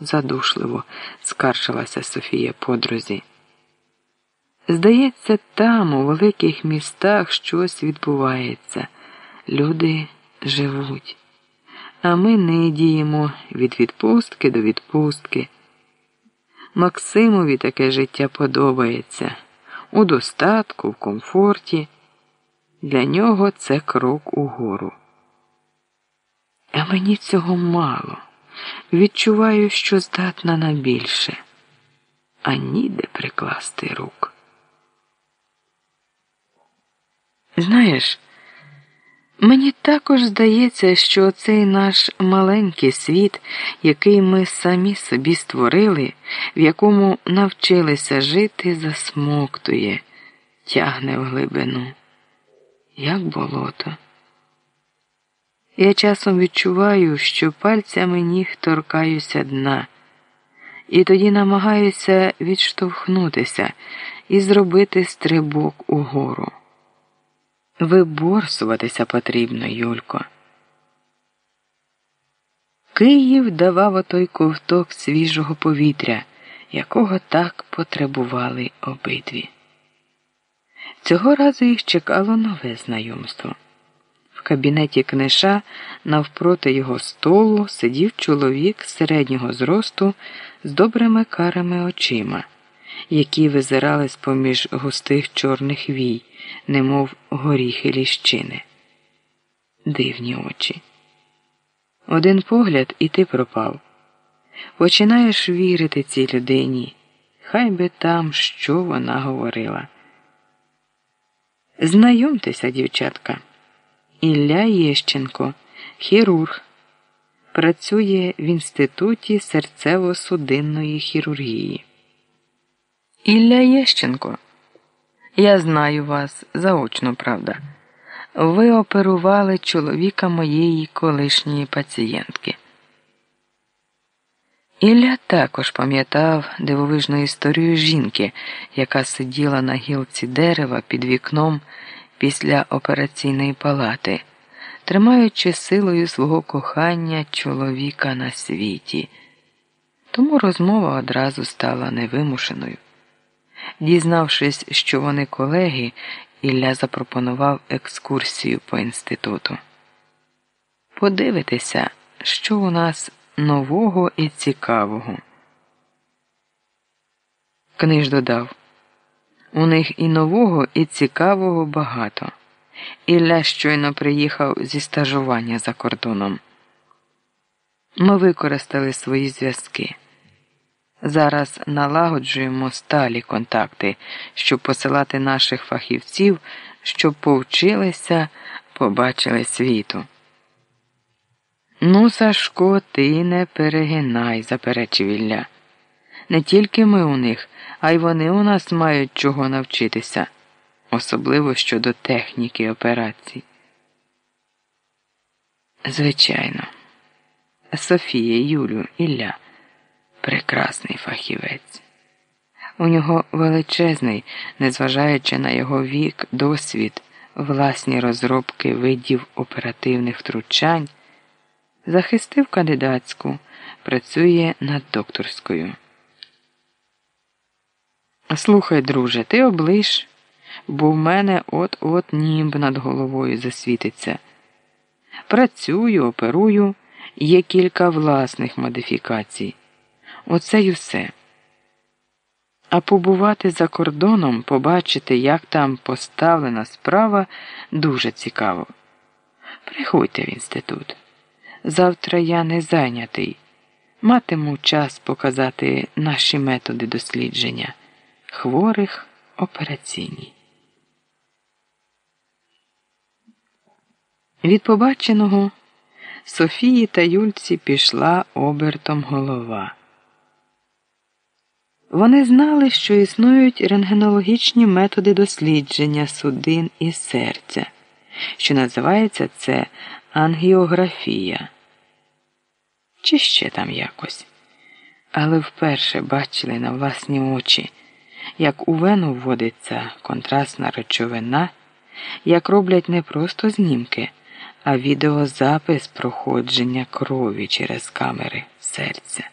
задушливо скаржилася Софія подрузі. Здається, там, у великих містах, щось відбувається. Люди живуть, а ми не діємо від відпустки до відпустки. Максимові таке життя подобається у достатку, в комфорті. Для нього це крок угору. А мені цього мало. Відчуваю, що здатна на більше, а ніде прикласти рук. Знаєш, мені також здається, що цей наш маленький світ, який ми самі собі створили, в якому навчилися жити, засмоктує, тягне в глибину, як болото. Я часом відчуваю, що пальцями ніг торкаюся дна, і тоді намагаюся відштовхнутися і зробити стрибок угору. Виборсуватися потрібно, Юлько. Київ давав отой ковток свіжого повітря, якого так потребували обидві. Цього разу їх чекало нове знайомство. Кабінеті книша навпроти його столу сидів чоловік середнього зросту з добрими карими очима, які визирали з поміж густих чорних вій немов горіхи ліщини. Дивні очі. Один погляд, і ти пропав. Починаєш вірити цій людині, хай би там що вона говорила. Знайомтеся, дівчатка, Ілля Єщенко, хірург, працює в інституті серцево-судинної хірургії. Ілля Єщенко. Я знаю вас заочно, правда. Ви оперували чоловіка моєї колишньої пацієнтки. Ілля також пам'ятав дивовижну історію жінки, яка сиділа на гілці дерева під вікном після операційної палати, тримаючи силою свого кохання чоловіка на світі. Тому розмова одразу стала невимушеною. Дізнавшись, що вони колеги, Ілля запропонував екскурсію по інституту. Подивитися, що у нас нового і цікавого. Книж додав у них і нового, і цікавого багато. Ілля щойно приїхав зі стажування за кордоном. Ми використали свої зв'язки. Зараз налагоджуємо сталі контакти, щоб посилати наших фахівців, щоб повчилися, побачили світу. Ну, Сашко, ти не перегинай, заперечив Ілля. Не тільки ми у них, а й вони у нас мають чого навчитися, особливо щодо техніки операцій. Звичайно, Софія, Юлю, Ілля прекрасний фахівець. У нього величезний, незважаючи на його вік, досвід, власні розробки видів оперативних втручань, захистив кандидатську, працює над докторською. Слухай, друже, ти облиш, бо в мене от-от німб над головою засвітиться. Працюю, оперую, є кілька власних модифікацій. Оце й усе. А побувати за кордоном, побачити, як там поставлена справа, дуже цікаво. Приходьте в інститут. Завтра я не зайнятий. Матиму час показати наші методи дослідження хворих операційні. Від побаченого Софії та Юльці пішла обертом голова. Вони знали, що існують рентгенологічні методи дослідження судин і серця, що називається це ангіографія. Чи ще там якось. Але вперше бачили на власні очі, як у вену вводиться контрастна речовина, як роблять не просто знімки, а відеозапис проходження крові через камери серця.